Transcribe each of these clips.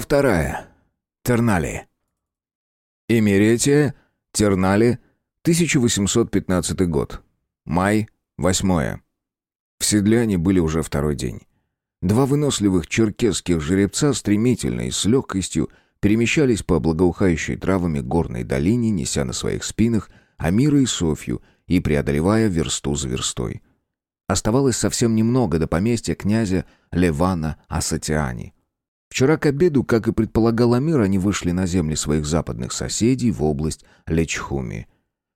Вторая. Тернали. Эмеретия, Тернали, 1815 год. Май, 8. В седле они были уже второй день. Два выносливых черкесских жеребца стремительно и с легкостью перемещались по благоухающей травами горной долине, неся на своих спинах Амира и Софью и преодолевая версту за верстой. Оставалось совсем немного до поместья князя Левана Асатиани. Вчера к обеду, как и предполагал Амир, они вышли на земли своих западных соседей в область Лечхуми.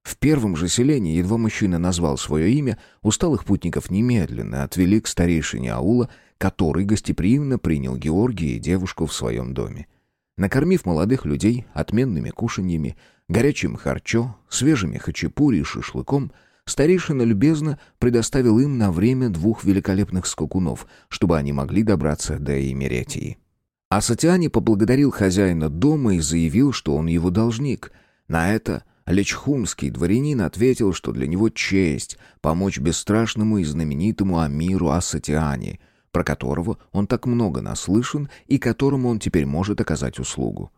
В первом же селении, едва мужчина назвал свое имя, усталых путников немедленно отвели к старейшине аула, который гостеприимно принял Георгия и девушку в своем доме. Накормив молодых людей отменными кушаньями, горячим харчо, свежими хачапури и шашлыком, старейшина любезно предоставил им на время двух великолепных скакунов, чтобы они могли добраться до Имеретии. А Сатиани поблагодарил хозяина дома и заявил, что он его должник. На это Лечхумский дворянин ответил, что для него честь помочь бесстрашному и знаменитому Амиру Асатиани, про которого он так много наслышан и которому он теперь может оказать услугу.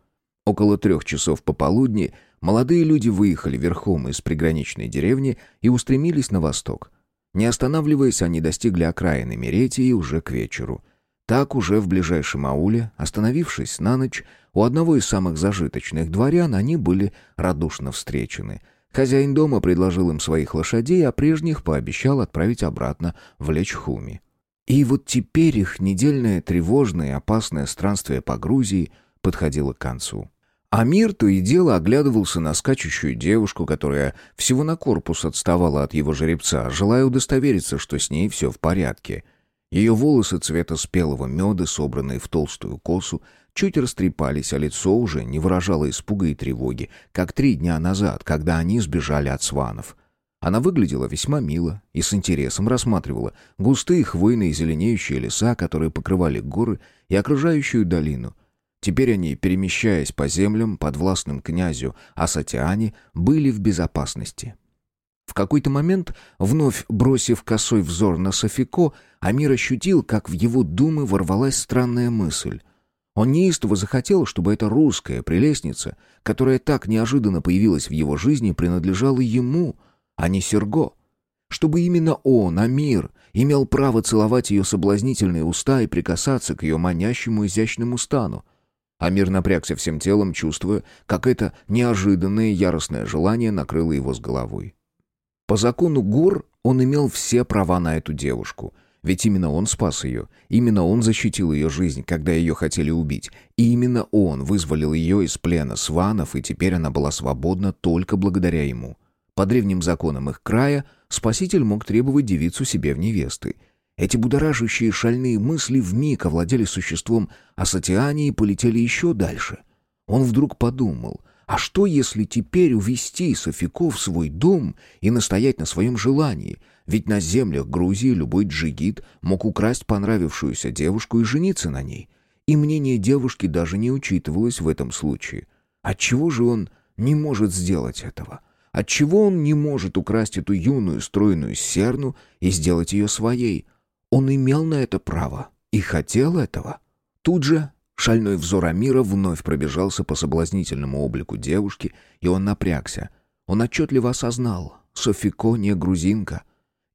Около трех часов пополудни молодые люди выехали верхом из приграничной деревни и устремились на восток. Не останавливаясь, они достигли окраины Меретии уже к вечеру. Так уже в ближайшем ауле, остановившись на ночь, у одного из самых зажиточных дворян они были радушно встречены. Хозяин дома предложил им своих лошадей, а прежних пообещал отправить обратно в Лечхуми. И вот теперь их недельное тревожное и опасное странствие по Грузии подходило к концу. Амир то и дело оглядывался на скачущую девушку, которая всего на корпус отставала от его жеребца, желая удостовериться, что с ней все в порядке. Ее волосы цвета спелого меда, собранные в толстую косу, чуть растрепались, а лицо уже не выражало испуга и тревоги, как три дня назад, когда они сбежали от сванов. Она выглядела весьма мило и с интересом рассматривала густые хвойные зеленеющие леса, которые покрывали горы и окружающую долину. Теперь они, перемещаясь по землям под властным князю Асатиане, были в безопасности. В какой-то момент, вновь бросив косой взор на Софико, Амир ощутил, как в его думы ворвалась странная мысль. Он неистово захотел, чтобы эта русская прелестница, которая так неожиданно появилась в его жизни, принадлежала ему — а не Серго. Чтобы именно он, Амир, имел право целовать ее соблазнительные уста и прикасаться к ее манящему изящному стану. Амир напрягся всем телом, чувствуя, как это неожиданное яростное желание накрыло его с головой. По закону гор он имел все права на эту девушку, ведь именно он спас ее, именно он защитил ее жизнь, когда ее хотели убить, и именно он вызволил ее из плена сванов, и теперь она была свободна только благодаря ему. По древним законам их края спаситель мог требовать девицу себе в невесты. Эти будоражащие шальные мысли вмиг овладели существом Асатиани и полетели еще дальше. Он вдруг подумал, а что если теперь увести Софико в свой дом и настоять на своем желании? Ведь на землях Грузии любой джигит мог украсть понравившуюся девушку и жениться на ней. И мнение девушки даже не учитывалось в этом случае. Отчего же он не может сделать этого? — Отчего он не может украсть эту юную стройную серну и сделать ее своей? Он имел на это право и хотел этого. Тут же шальной взор Амира вновь пробежался по соблазнительному облику девушки, и он напрягся. Он отчетливо осознал, Софико не грузинка.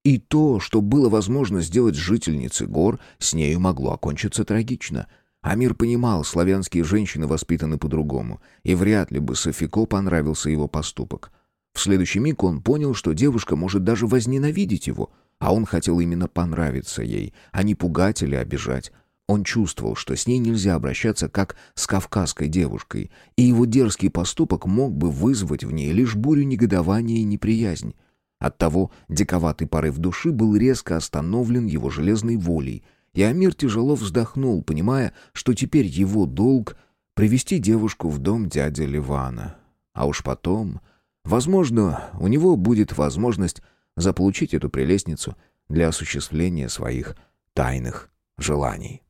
И то, что было возможно сделать с жительницей гор, с нею могло окончиться трагично — Амир понимал, славянские женщины воспитаны по-другому, и вряд ли бы Софико понравился его поступок. В следующий миг он понял, что девушка может даже возненавидеть его, а он хотел именно понравиться ей, а не пугать или обижать. Он чувствовал, что с ней нельзя обращаться как с кавказской девушкой, и его дерзкий поступок мог бы вызвать в ней лишь бурю негодования и неприязнь. Оттого диковатый порыв души был резко остановлен его железной волей, и Амир тяжело вздохнул, понимая, что теперь его долг — привести девушку в дом дяди Ливана. А уж потом Возможно, у него будет возможность заполучить эту прелестницу для осуществления своих тайных желаний.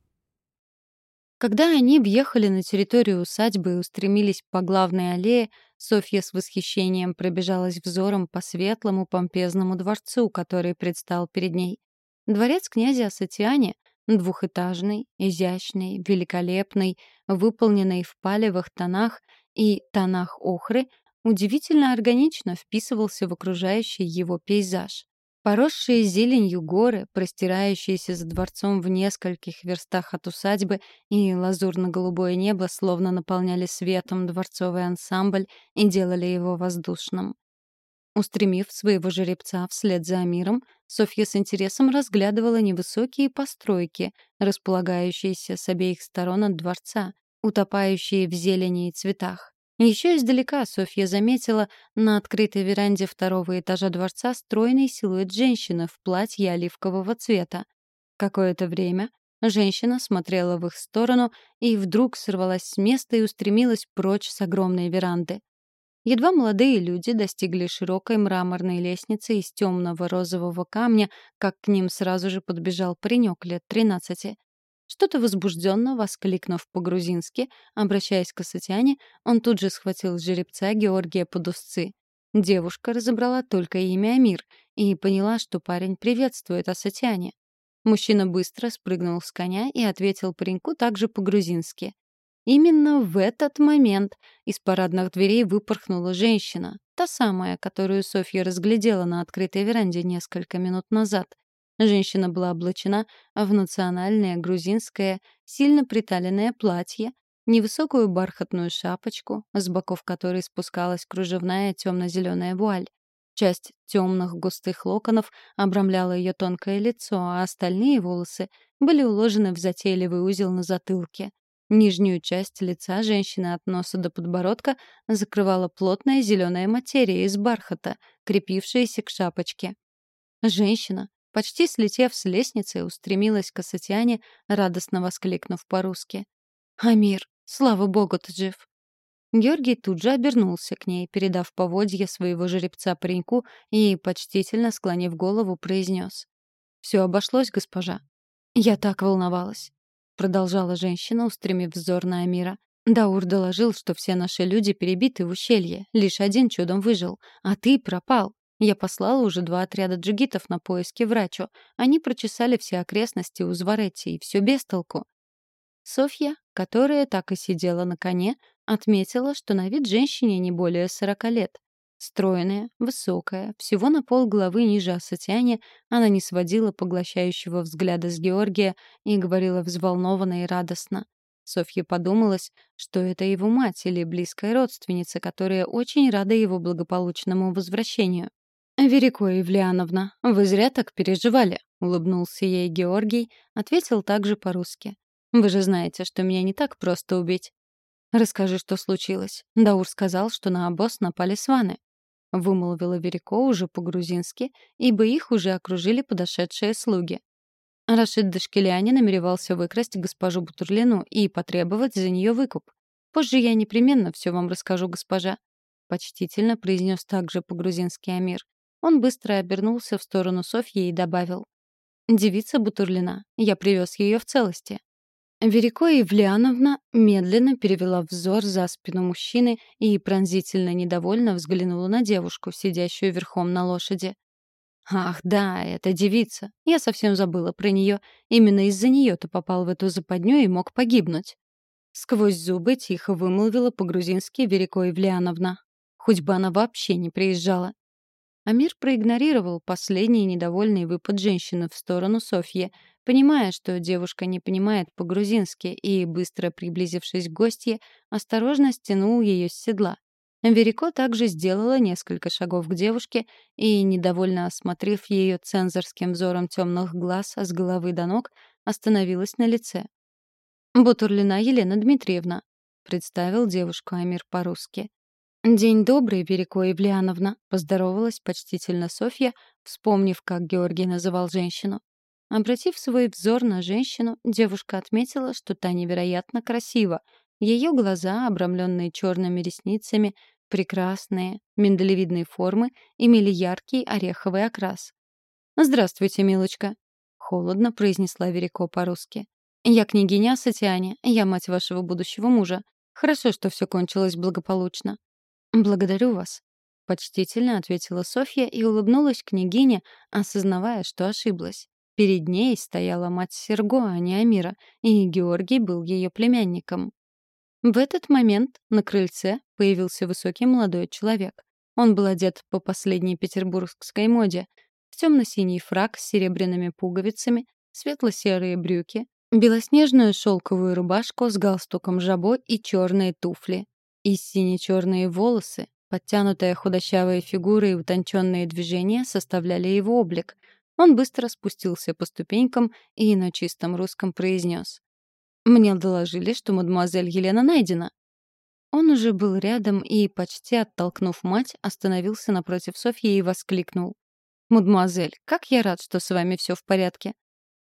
Когда они въехали на территорию усадьбы и устремились по главной аллее, Софья с восхищением пробежалась взором по светлому помпезному дворцу, который предстал перед ней. Дворец князя Асатиане двухэтажный, изящный, великолепный, выполненный в палевых тонах и тонах охры, удивительно органично вписывался в окружающий его пейзаж. Поросшие зеленью горы, простирающиеся за дворцом в нескольких верстах от усадьбы, и лазурно-голубое небо словно наполняли светом дворцовый ансамбль и делали его воздушным. Устремив своего жеребца вслед за Амиром, Софья с интересом разглядывала невысокие постройки, располагающиеся с обеих сторон от дворца, утопающие в зелени и цветах. Еще издалека Софья заметила на открытой веранде второго этажа дворца стройный силуэт женщины в платье оливкового цвета. Какое-то время женщина смотрела в их сторону и вдруг сорвалась с места и устремилась прочь с огромной веранды. Едва молодые люди достигли широкой мраморной лестницы из темного розового камня, как к ним сразу же подбежал паренек лет тринадцати. Что-то возбужденно воскликнув по-грузински, обращаясь к Асатиане, он тут же схватил жеребца Георгия под узцы. Девушка разобрала только имя Амир и поняла, что парень приветствует Асатиане. Мужчина быстро спрыгнул с коня и ответил пареньку также по-грузински. Именно в этот момент из парадных дверей выпорхнула женщина, та самая, которую Софья разглядела на открытой веранде несколько минут назад. Женщина была облачена в национальное грузинское, сильно приталенное платье, невысокую бархатную шапочку, с боков которой спускалась кружевная темно-зеленая вуаль. Часть темных густых локонов обрамляла ее тонкое лицо, а остальные волосы были уложены в затейливый узел на затылке. Нижнюю часть лица женщины от носа до подбородка закрывала плотная зеленая материя из бархата, крепившаяся к шапочке. Женщина, Почти слетев с лестницы, устремилась к Асатиане, радостно воскликнув по-русски. «Амир, слава богу, ты жив!» Георгий тут же обернулся к ней, передав поводье своего жеребца пареньку и, почтительно склонив голову, произнес. «Все обошлось, госпожа». «Я так волновалась», — продолжала женщина, устремив взор на Амира. «Даур доложил, что все наши люди перебиты в ущелье. Лишь один чудом выжил. А ты пропал. Я послала уже два отряда джигитов на поиски врачу. Они прочесали все окрестности у Зворетти, и все без толку. Софья, которая так и сидела на коне, отметила, что на вид женщине не более сорока лет. Стройная, высокая, всего на пол головы ниже Асатиане, она не сводила поглощающего взгляда с Георгия и говорила взволнованно и радостно. Софье подумалось, что это его мать или близкая родственница, которая очень рада его благополучному возвращению. «Верико Евлеановна, вы зря так переживали», — улыбнулся ей Георгий, ответил также по-русски. «Вы же знаете, что меня не так просто убить». «Расскажи, что случилось». Даур сказал, что на обоз напали сваны. Вымолвила Верико уже по-грузински, ибо их уже окружили подошедшие слуги. Рашид Дашкеляне намеревался выкрасть госпожу Бутурлину и потребовать за нее выкуп. «Позже я непременно все вам расскажу, госпожа», — почтительно произнес также по-грузински Амир. Он быстро обернулся в сторону Софьи и добавил. «Девица Бутурлина. Я привез ее в целости». Верико Евлеановна медленно перевела взор за спину мужчины и пронзительно недовольно взглянула на девушку, сидящую верхом на лошади. «Ах, да, это девица. Я совсем забыла про нее. Именно из-за нее ты попал в эту западню и мог погибнуть». Сквозь зубы тихо вымолвила по-грузински Верико Евлеановна. Хоть бы она вообще не приезжала. Амир проигнорировал последний недовольный выпад женщины в сторону Софьи, понимая, что девушка не понимает по-грузински, и, быстро приблизившись к гостье, осторожно стянул ее с седла. Верико также сделала несколько шагов к девушке и, недовольно осмотрев ее цензорским взором темных глаз с головы до ног, остановилась на лице. «Бутурлина Елена Дмитриевна», — представил девушку Амир по-русски. «День добрый, Верико Евлеановна», — поздоровалась почтительно Софья, вспомнив, как Георгий называл женщину. Обратив свой взор на женщину, девушка отметила, что та невероятно красива. Ее глаза, обрамленные черными ресницами, прекрасные, миндалевидной формы, имели яркий ореховый окрас. «Здравствуйте, милочка», — холодно произнесла Верико по-русски. «Я княгиня Сатиане, я мать вашего будущего мужа. Хорошо, что все кончилось благополучно. «Благодарю вас», — почтительно ответила Софья и улыбнулась княгине, осознавая, что ошиблась. Перед ней стояла мать Серго, а не Амира, и Георгий был ее племянником. В этот момент на крыльце появился высокий молодой человек. Он был одет по последней петербургской моде. В темно-синий фрак с серебряными пуговицами, светло-серые брюки, белоснежную шелковую рубашку с галстуком жабо и черные туфли. И сине-черные волосы, подтянутая худощавая фигура и утонченные движения составляли его облик. Он быстро спустился по ступенькам и на чистом русском произнес. «Мне доложили, что мадемуазель Елена найдена». Он уже был рядом и, почти оттолкнув мать, остановился напротив Софьи и воскликнул. «Мадемуазель, как я рад, что с вами все в порядке».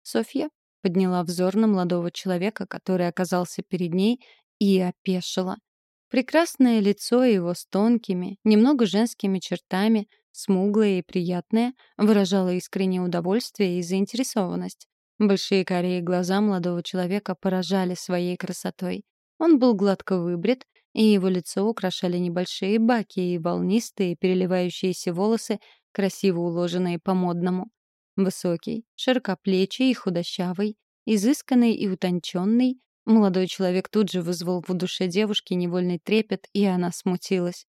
Софья подняла взор на молодого человека, который оказался перед ней, и опешила. Прекрасное лицо его с тонкими, немного женскими чертами, смуглое и приятное, выражало искреннее удовольствие и заинтересованность. Большие карие глаза молодого человека поражали своей красотой. Он был гладко выбрит, и его лицо украшали небольшие баки и волнистые, переливающиеся волосы, красиво уложенные по-модному. Высокий, широкоплечий и худощавый, изысканный и утонченный, Молодой человек тут же вызвал в душе девушки невольный трепет, и она смутилась.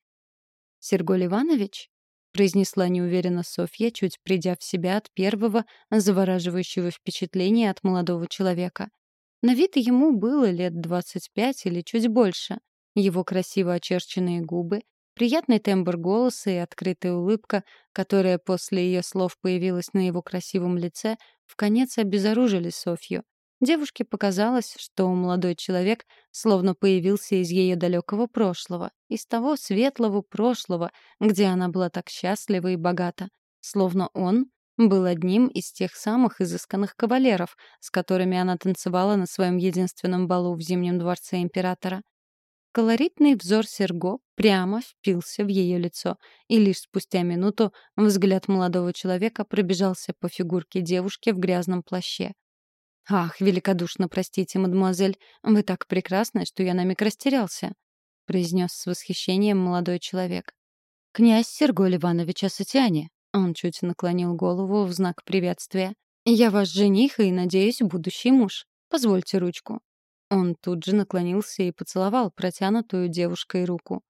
«Серголь Иванович?» — произнесла неуверенно Софья, чуть придя в себя от первого завораживающего впечатления от молодого человека. На вид ему было лет двадцать пять или чуть больше. Его красиво очерченные губы, приятный тембр голоса и открытая улыбка, которая после ее слов появилась на его красивом лице, в конец обезоружили Софью. Девушке показалось, что молодой человек словно появился из ее далекого прошлого, из того светлого прошлого, где она была так счастлива и богата. Словно он был одним из тех самых изысканных кавалеров, с которыми она танцевала на своем единственном балу в Зимнем дворце императора. Колоритный взор Серго прямо впился в ее лицо, и лишь спустя минуту взгляд молодого человека пробежался по фигурке девушки в грязном плаще. «Ах, великодушно простите, мадемуазель, вы так прекрасны, что я на миг растерялся», — произнес с восхищением молодой человек. «Князь Серголь Иванович Асатиане», — он чуть наклонил голову в знак приветствия. «Я ваш жених и, надеюсь, будущий муж. Позвольте ручку». Он тут же наклонился и поцеловал протянутую девушкой руку.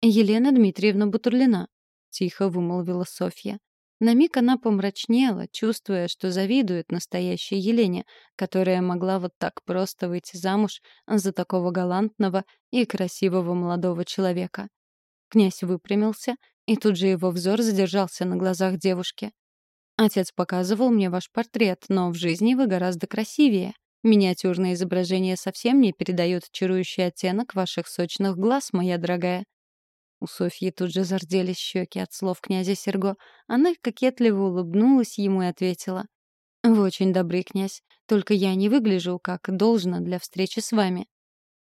«Елена Дмитриевна Бутурлина», — тихо вымолвила Софья. На миг она помрачнела, чувствуя, что завидует настоящей Елене, которая могла вот так просто выйти замуж за такого галантного и красивого молодого человека. Князь выпрямился, и тут же его взор задержался на глазах девушки. «Отец показывал мне ваш портрет, но в жизни вы гораздо красивее. Миниатюрное изображение совсем не передает чарующий оттенок ваших сочных глаз, моя дорогая. У Софьи тут же зарделись щеки от слов князя Серго. Она кокетливо улыбнулась ему и ответила. «Вы очень добрый, князь. Только я не выгляжу, как должно для встречи с вами».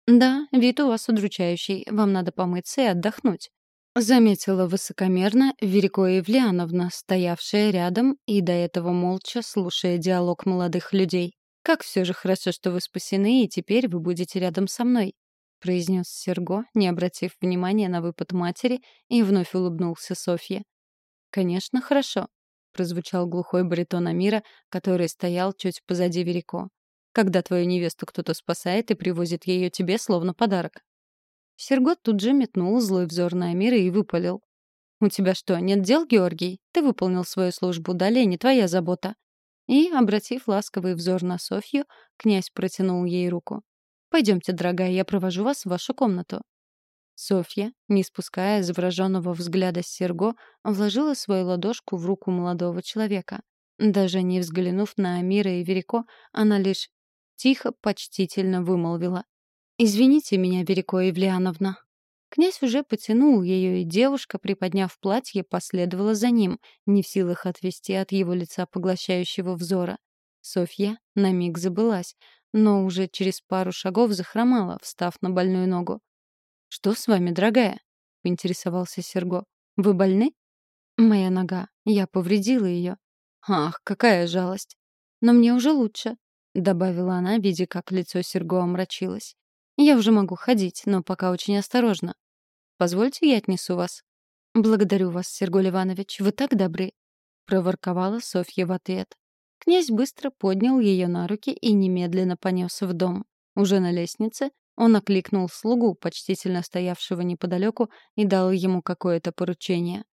«Да, вид у вас удручающий. Вам надо помыться и отдохнуть», — заметила высокомерно Верико Евлеановна, стоявшая рядом и до этого молча слушая диалог молодых людей. «Как все же хорошо, что вы спасены, и теперь вы будете рядом со мной. — произнес Серго, не обратив внимания на выпад матери, и вновь улыбнулся Софье. «Конечно, хорошо», — прозвучал глухой баритон Амира, который стоял чуть позади Верико. «Когда твою невесту кто-то спасает и привозит ее тебе словно подарок». Серго тут же метнул злой взор на Амира и выпалил. «У тебя что, нет дел, Георгий? Ты выполнил свою службу, далее не твоя забота». И, обратив ласковый взор на Софью, князь протянул ей руку. Пойдемте, дорогая, я провожу вас в вашу комнату». Софья, не спуская завороженного взгляда Серго, вложила свою ладошку в руку молодого человека. Даже не взглянув на Амира и Верико, она лишь тихо, почтительно вымолвила. «Извините меня, Верико Евлеановна». Князь уже потянул ее, и девушка, приподняв платье, последовала за ним, не в силах отвести от его лица поглощающего взора. Софья на миг забылась, но уже через пару шагов захромала, встав на больную ногу. «Что с вами, дорогая?» — поинтересовался Серго. «Вы больны?» «Моя нога. Я повредила ее». «Ах, какая жалость!» «Но мне уже лучше», — добавила она, видя, как лицо Серго омрачилось. «Я уже могу ходить, но пока очень осторожно. Позвольте, я отнесу вас». «Благодарю вас, Серголь Иванович, вы так добры», — проворковала Софья в ответ. Князь быстро поднял ее на руки и немедленно понес в дом. Уже на лестнице он окликнул слугу, почтительно стоявшего неподалеку, и дал ему какое-то поручение.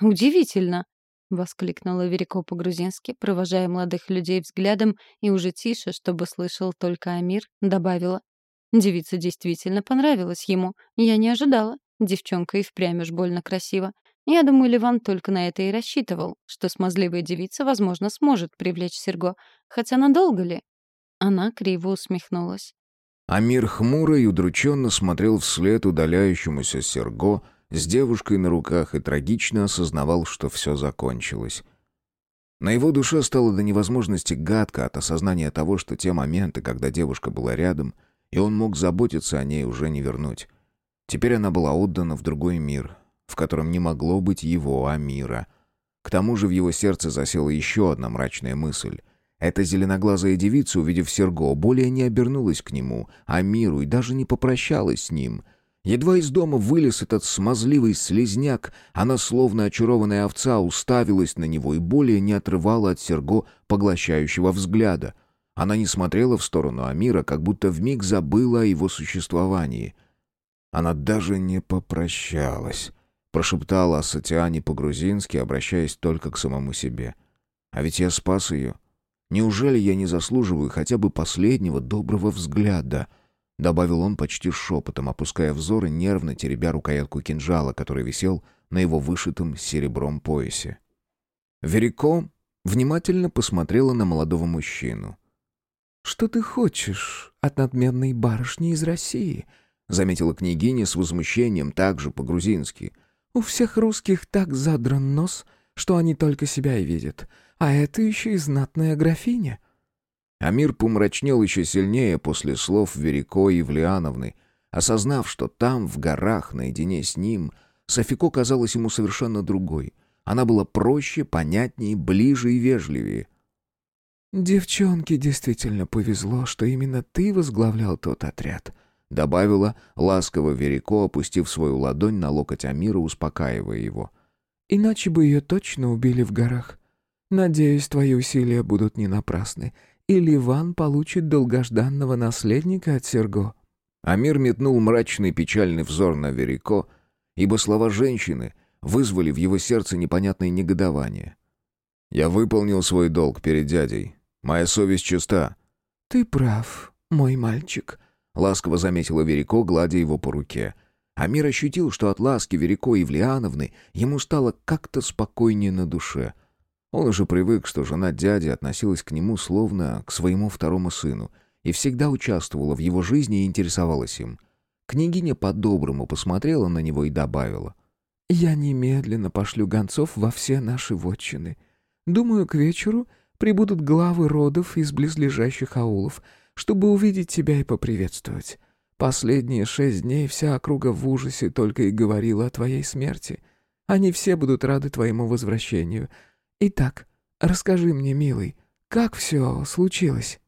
«Удивительно!» — воскликнула Верико по-грузински, провожая молодых людей взглядом и уже тише, чтобы слышал только Амир, добавила. Девица действительно понравилась ему. Я не ожидала. Девчонка и впрямь уж больно красива. Я думаю, Ливан только на это и рассчитывал, что смазливая девица, возможно, сможет привлечь Серго. Хотя надолго ли? Она криво усмехнулась. Амир хмуро и удрученно смотрел вслед удаляющемуся Серго с девушкой на руках и трагично осознавал, что все закончилось. На его душе стало до невозможности гадко от осознания того, что те моменты, когда девушка была рядом, и он мог заботиться о ней, уже не вернуть. Теперь она была отдана в другой мир, в котором не могло быть его, а мира. К тому же в его сердце засела еще одна мрачная мысль. Эта зеленоглазая девица, увидев Серго, более не обернулась к нему, а миру, и даже не попрощалась с ним. Едва из дома вылез этот смазливый слезняк, она, словно очарованная овца, уставилась на него и более не отрывала от Серго поглощающего взгляда. Она не смотрела в сторону Амира, как будто вмиг забыла о его существовании. Она даже не попрощалась прошептала Сатиане по-грузински, обращаясь только к самому себе. «А ведь я спас ее. Неужели я не заслуживаю хотя бы последнего доброго взгляда?» Добавил он почти шепотом, опуская взор и нервно теребя рукоятку кинжала, который висел на его вышитом серебром поясе. Верико внимательно посмотрела на молодого мужчину. «Что ты хочешь от надменной барышни из России?» — заметила княгиня с возмущением, также по-грузински — у всех русских так задран нос, что они только себя и видят. А это еще и знатная графиня». Амир помрачнел еще сильнее после слов Верико Евлеановны, осознав, что там, в горах, наедине с ним, Софико казалась ему совершенно другой. Она была проще, понятнее, ближе и вежливее. «Девчонке действительно повезло, что именно ты возглавлял тот отряд», добавила, ласково Верико, опустив свою ладонь на локоть Амира, успокаивая его. «Иначе бы ее точно убили в горах. Надеюсь, твои усилия будут не напрасны, и Ливан получит долгожданного наследника от Серго». Амир метнул мрачный печальный взор на Верико, ибо слова женщины вызвали в его сердце непонятное негодование. «Я выполнил свой долг перед дядей. Моя совесть чиста». «Ты прав, мой мальчик», ласково заметила Верико, гладя его по руке. Амир ощутил, что от ласки Верико Евлеановны ему стало как-то спокойнее на душе. Он уже привык, что жена дяди относилась к нему словно к своему второму сыну и всегда участвовала в его жизни и интересовалась им. Княгиня по-доброму посмотрела на него и добавила. «Я немедленно пошлю гонцов во все наши вотчины. Думаю, к вечеру прибудут главы родов из близлежащих аулов, чтобы увидеть тебя и поприветствовать. Последние шесть дней вся округа в ужасе только и говорила о твоей смерти. Они все будут рады твоему возвращению. Итак, расскажи мне, милый, как все случилось?»